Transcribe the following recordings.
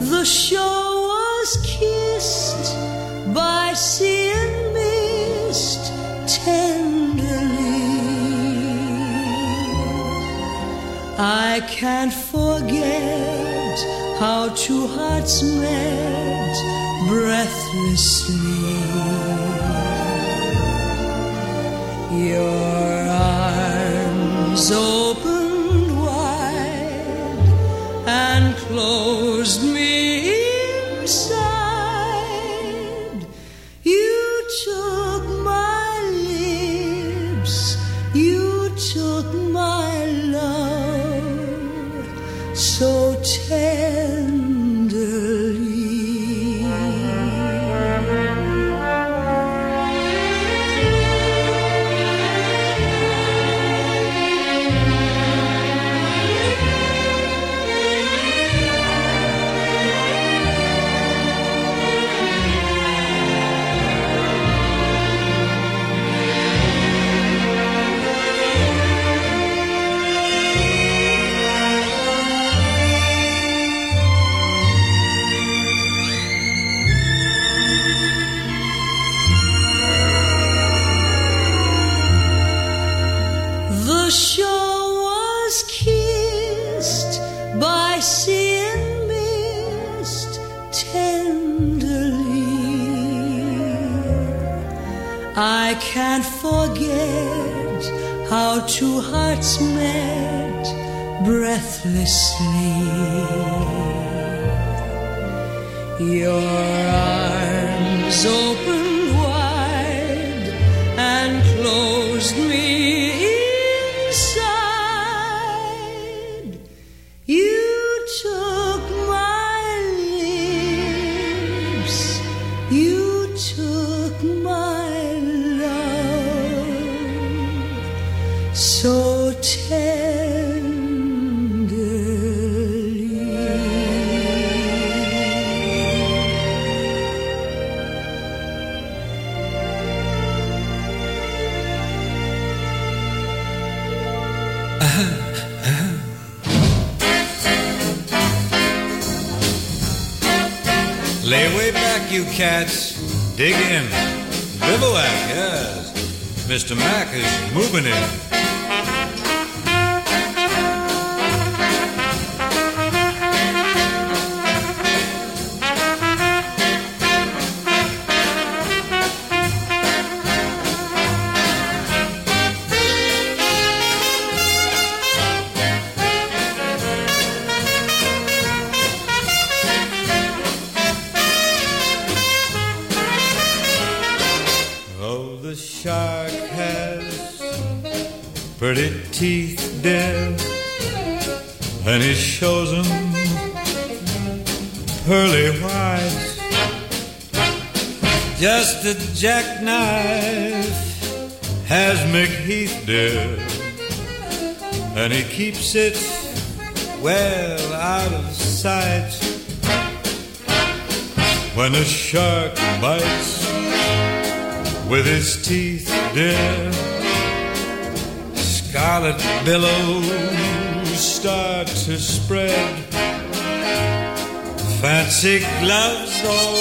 The shore was kissed by sea and mist tenderly. I can't forget how two hearts met breathlessly. Your arms opened cats. Dig in. Bivouac, yes. Mr. Mac is moving in. Pretty teeth, dear, and he shows 'em pearly white. Just a jackknife has McHeath, dear, and he keeps it well out of sight. When a shark bites with his teeth, dear. Scarlet billows start to spread. Fancy gloves, though.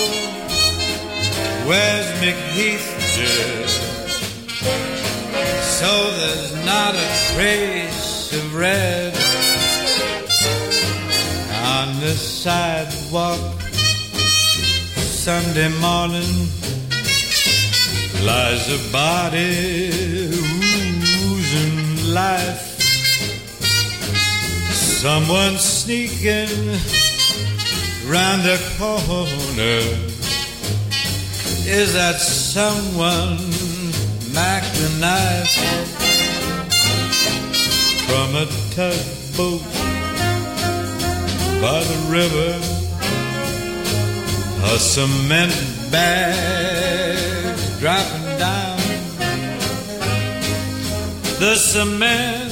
Where's McHeath, dear? So there's not a trace of red on the sidewalk Sunday morning lies a body life. Someone sneaking round the corner Is that someone Mac the knife from a tugboat by the river? A cement bag dropping The cement,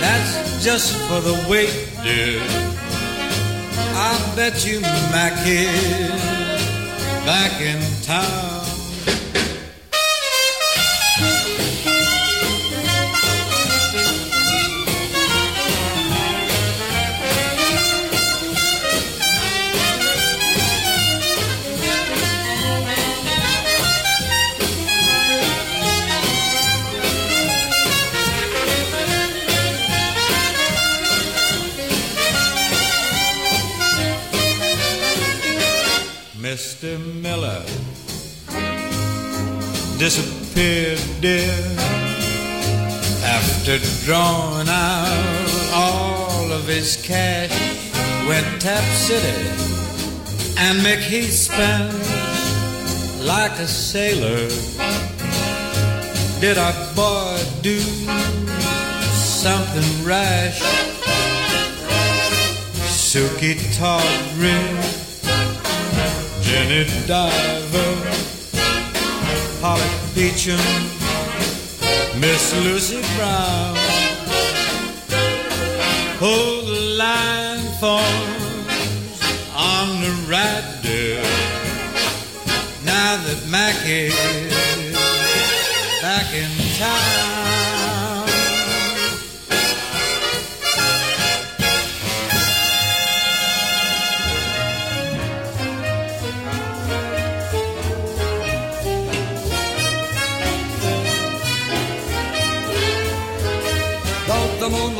that's just for the weight, dear. I bet you Mac is back in town. Drawing out all of his cash. Went Tap City and Mickey spent like a sailor. Did our boy do something rash? Suki Tawdry Jenny Diver, Polly Peachum, Miss Lucy Brown. Oh, the line falls on the right dear. Now that Mackie's back in town.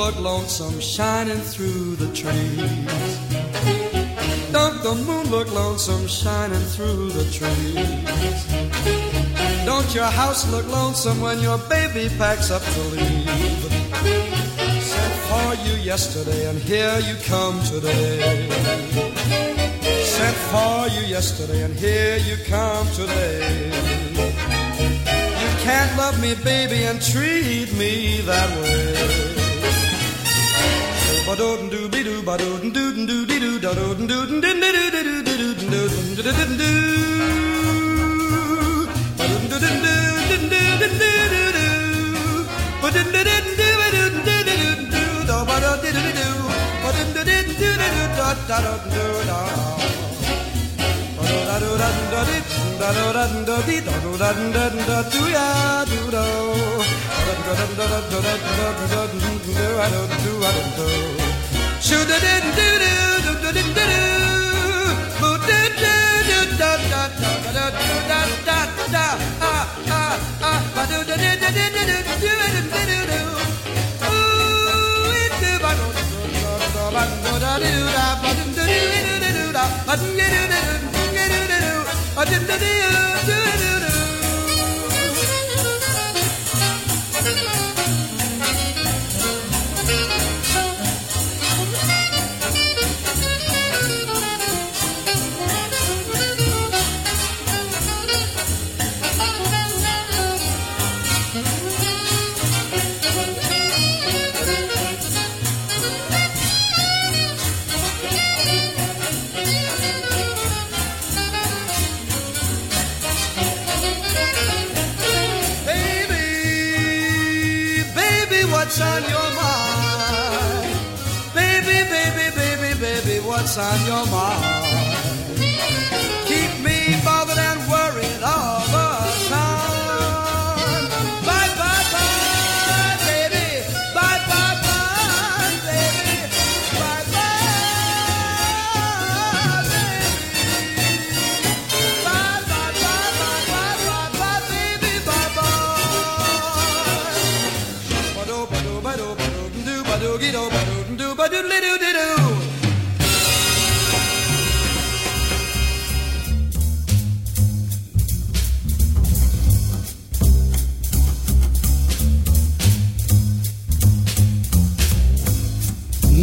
Look lonesome shining through the trees? Don't the moon look lonesome shining through the trees? Don't your house look lonesome when your baby packs up to leave? Sent for you yesterday and here you come today. Sent for you yesterday and here you come today. You can't love me, baby, and treat me that way da da da da da do da do da do da I did the deal.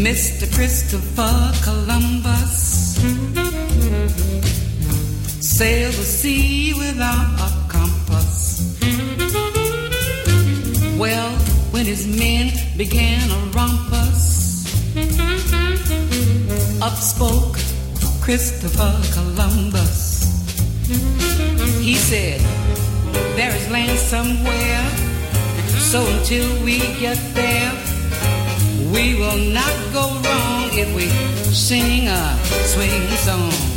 Mr. Christopher Columbus sailed the sea without a compass. Well, when his men began a rumpus, up spoke Christopher Columbus. He said, There is land somewhere, so until we get there, we will not go wrong if we sing a swing song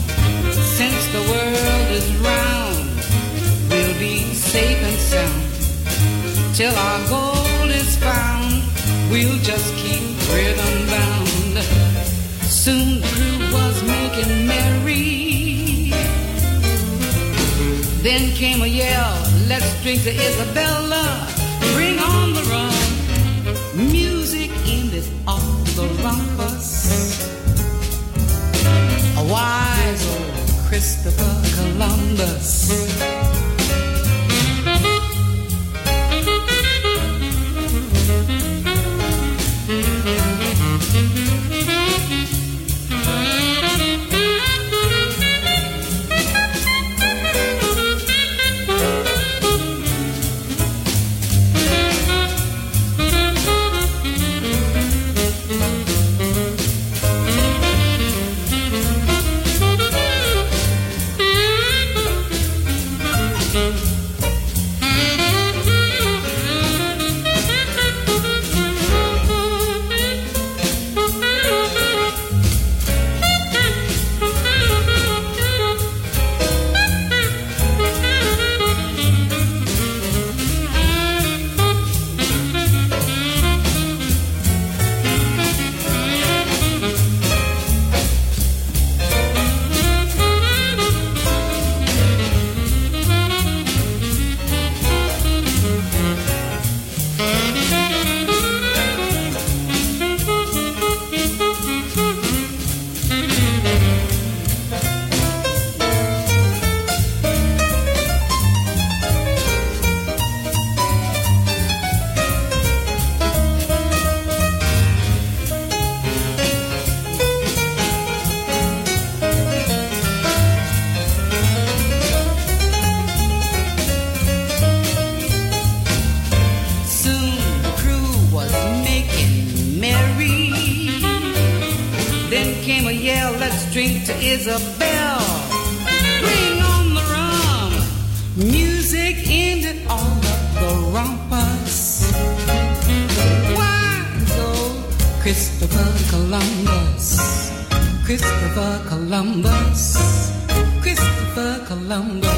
since the world is round, we'll be safe and sound. Till our goal is found, we'll just keep rhythm bound. Soon the crew was making merry. Then came a yell, let's drink to Isabella, bring on the rum. Music ended all the rumpus. A wise old Christopher Columbus. Mm-hmm. is a bell. Ring on the rum. Music ended all of the rumpus. Why go Christopher Columbus? Christopher Columbus. Christopher Columbus.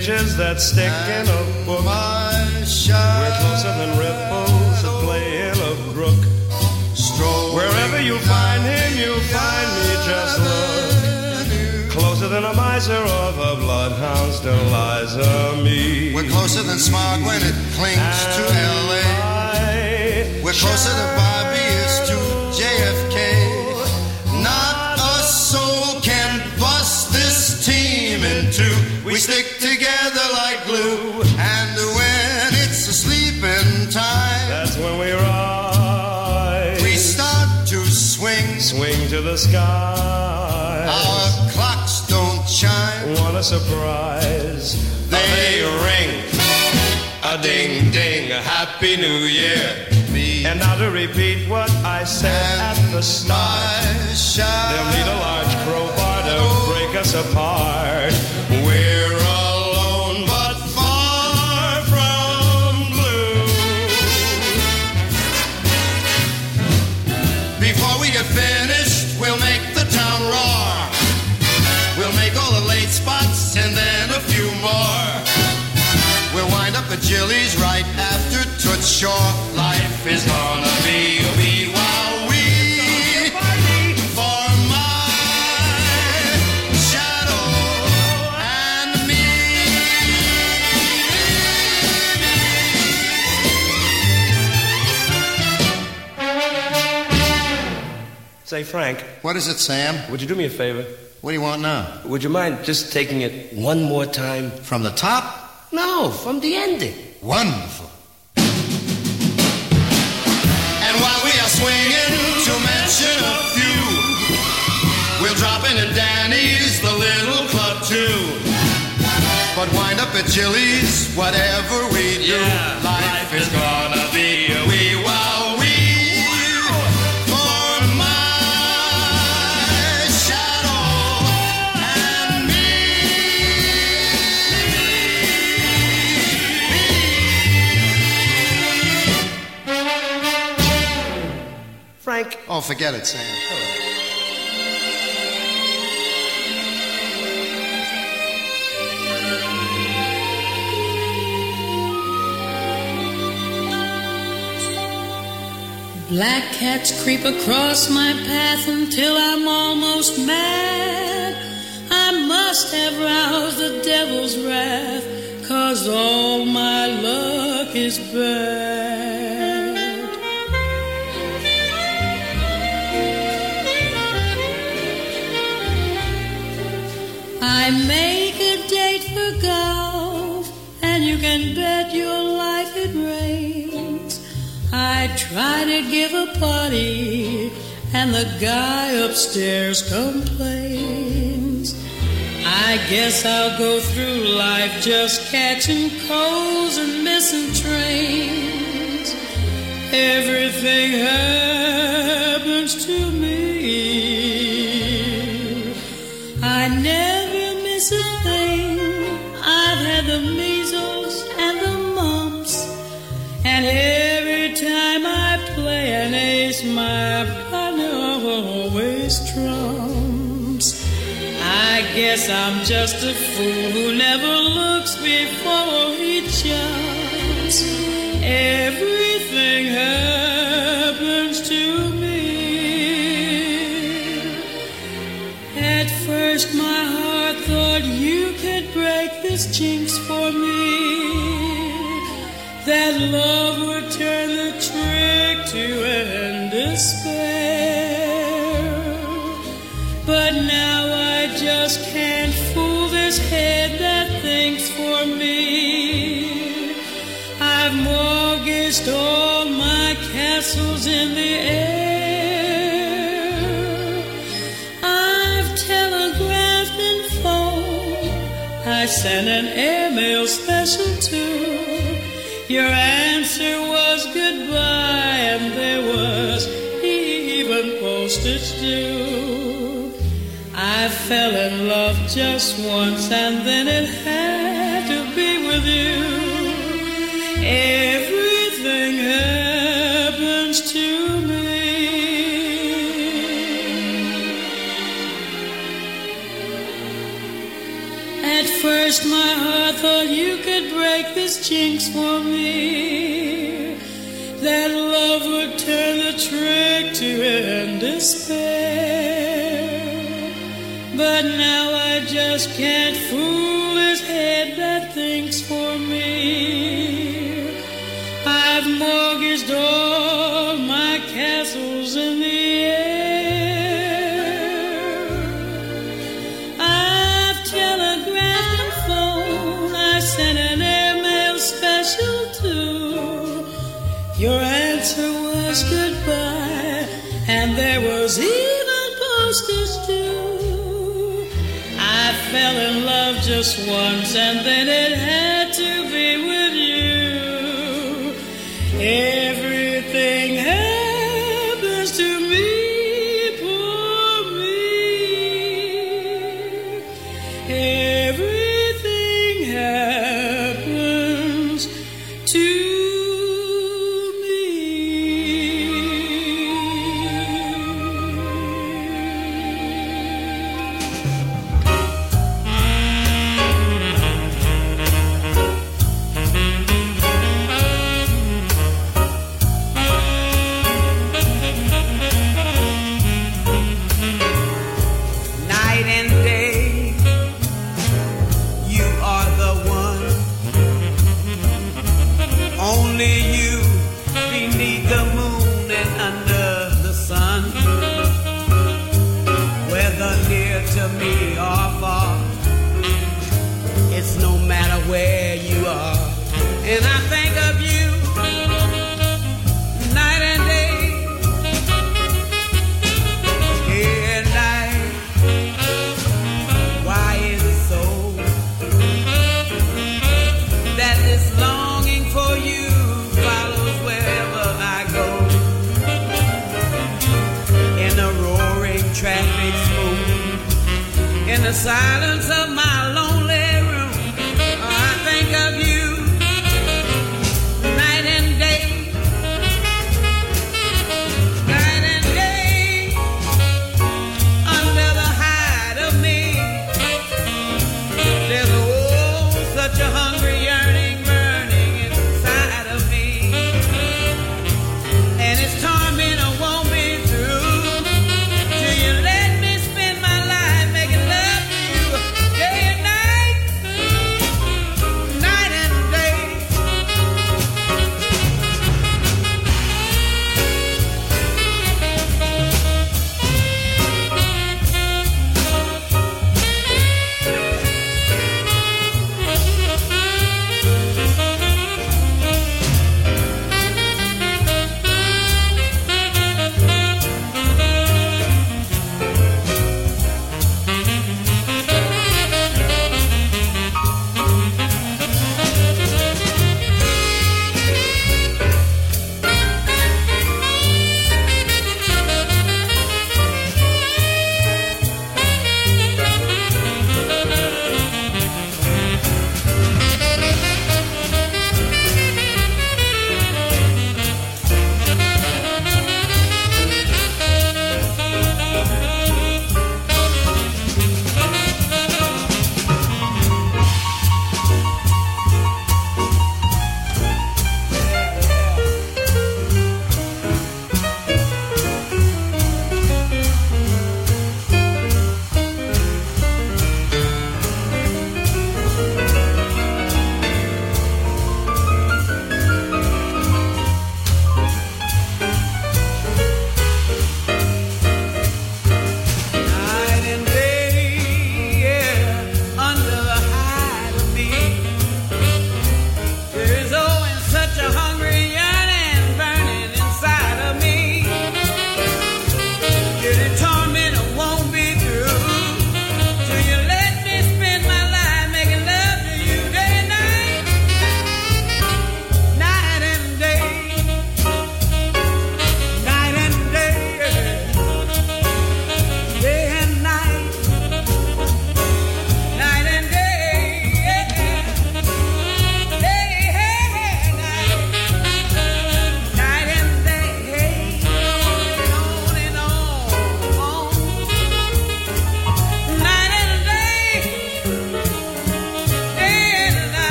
Pages that stick in a book. We're closer than ripples that play in a brook. Wherever you find him, you'll find me. Just look. Closer than a miser or the still lies me. We're closer than smog when it clings to L.A. We're closer than Bobby is to JFK. Swing to the sky. Our clocks don't chime. What a surprise! They ring, a ding ding, a happy new year. Me. And now to repeat what I said at the start, they'll need a large crowbar to oh. break us apart. But sure life is gonna be a wee wow wee for my shadow and me. Say, Frank, What is it, Sam? would you do me a favor? What do you want now? Would you mind just taking it one more time? From the top? No, from the ending. Wonderful. Swinging, to mention a few, we'll drop in at Danny's, the little club too. But wind up at Chili's, whatever we do, Yeah, life is gonna Oh, forget it, Sam. Black cats creep across my path until I'm almost mad. I must have roused the devil's wrath, cause all my luck is bad. I make a date for golf, and you can bet your life it rains. I try to give a party, and the guy upstairs complains. I guess I'll go through life just catching colds and missing trains. Everything happens to me. Had the measles and the mumps. And every time I play an ace, my partner always trumps. I guess I'm just a fool who never looks before he jumps. Everything love would turn the trick to end despair. But now I just can't fool this head that thinks for me. I've mortgaged all my castles in the air. I sent an airmail special too. Your answer was goodbye, and there was even postage due. I fell in love just once, and then it had to be with you. Everything happens to me. At first, my heart thought you jinx for me. That love would turn the trick to end despair. But now I just can't fool was goodbye, and there was even postage due. I fell in love just once, and then it had to be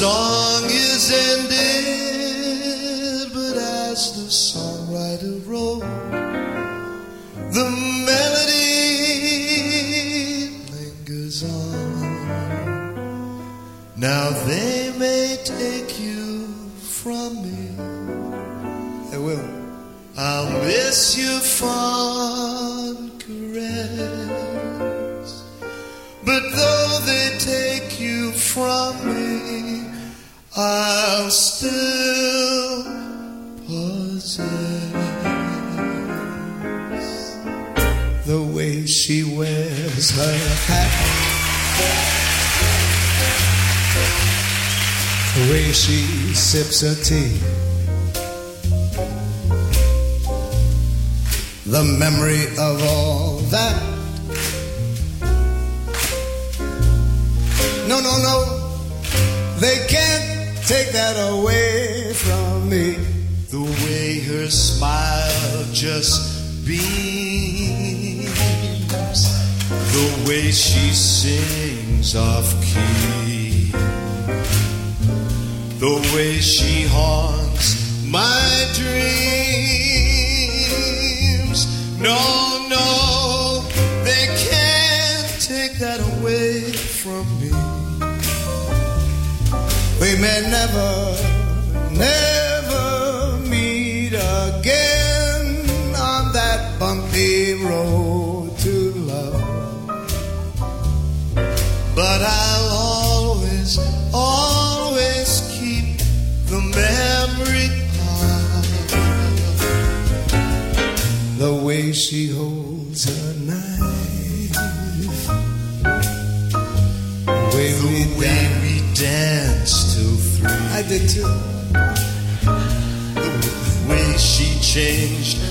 the I'll still possess the way she wears her hat, the way she sips her tea. The memory of all that. No, no, no, they can't Take that away from me. The way her smile just beams. The way she sings off key. The way she haunts my dreams. No, no. we may never, never. the way she changed